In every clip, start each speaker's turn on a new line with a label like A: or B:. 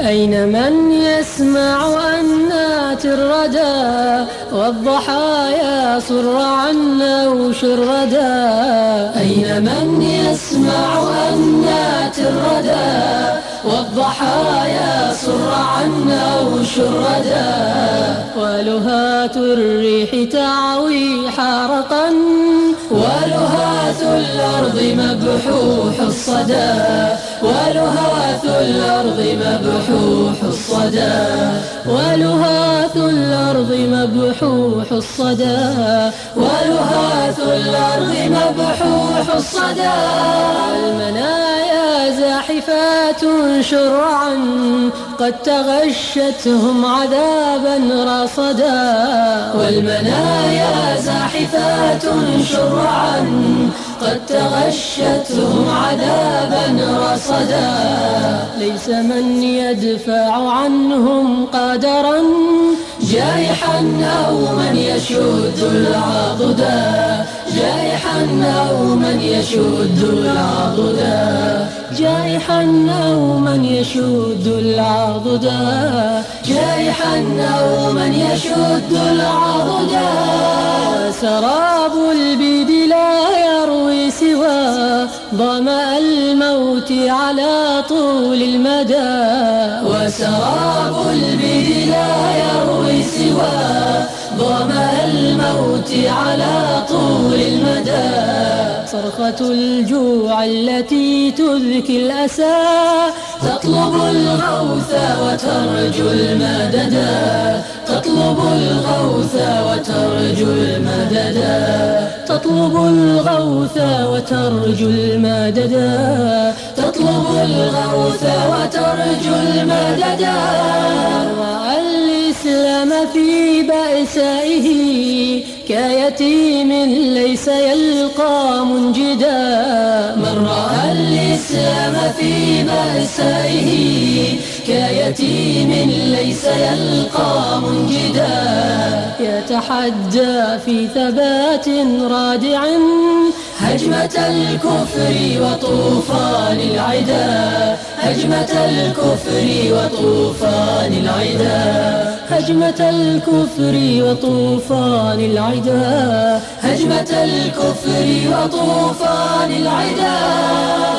A: أين من يسمع أنات الردى والضحايا صر عنا وشردا أين من يسمع أنات الردى والضحايا صر عنا وشردا ولهات الريح تعوي حارقا ولهات الأرض مبحوح الصدى ولهاث الأرض مبحوح الصدى ولهاث الأرض مبحوح الصدى ولهاث الأرض مبحوح الصدى. المنايا زاحفات شرعا قد تغشتهم عذابا رصدا والمنايا زاحفات شرعا قد تغشتهم عذابا رصدا. ليس من يدفع عنهم قدرا جائحا أو من يشد العضدا جائحا أو من يشد العضدا جائحا أو من يشد العضدا جائحا أو من يشد العضدا سراب البيد لا يروي سوى. ظمأ الموت على طول المدى. وسراب البيد لا يروي سوى. ظمأ الموت على طول المدى. صرخة الجوع التي تذكي الأسى. تطلب الغوث وترجو المددا تطلب الغوث وترجو المددا تطلب الغوث وترجو المددا تطلب الغوث وترجو المددا في بأسائه كيتيم ليس يلقى منجدا. من رأى الإسلام في بأسائه كيتيم ليس يلقى منجدا. يتحدى في ثبات رادع هجمة الكفر وطوفان العدا. هجمة الكفر وطوفان العدا. هجمة الكفر وطوفان العدا هجمة الكفر وطوفان العدا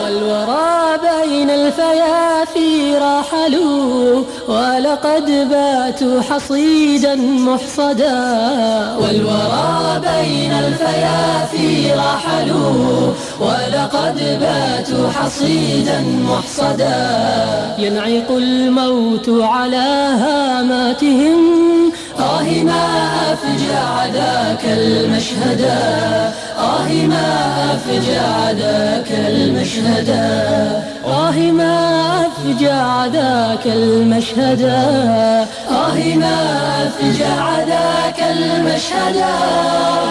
A: والورى بين الفيافي رحلوا ولقد باتوا حصيدا محصدا. والورى بين الفيافي رحلوا ولقد باتوا حصيدا محصدا. ينعق الموت على هاماتهم آه ما أفجع ذاك المشهدا آه ما أفجع ذاك المشهدا آه ما أفجع ذاك المشهدا ما أفجع ذاك المشهدا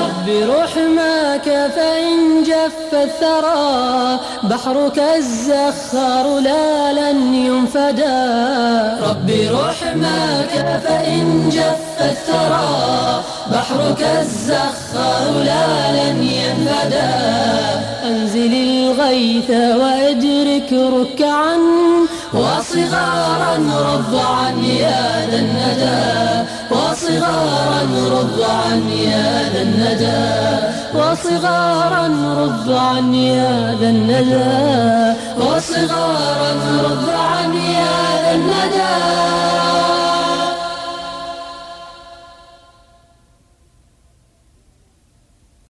A: رب رحمك فإن جف الثرى. بحرك الزخار لا لن ينفدا. رب رحمك فإن جف الثرى. بحرك الزخار لا لن ينفدا. أنزل الغيث وأدرك ركعا وصغارا رضعا يا ذا الندى وصغارا رضعا يا ذا الندى وصغارا رضعا يا ذا الندى وصغارا رضعا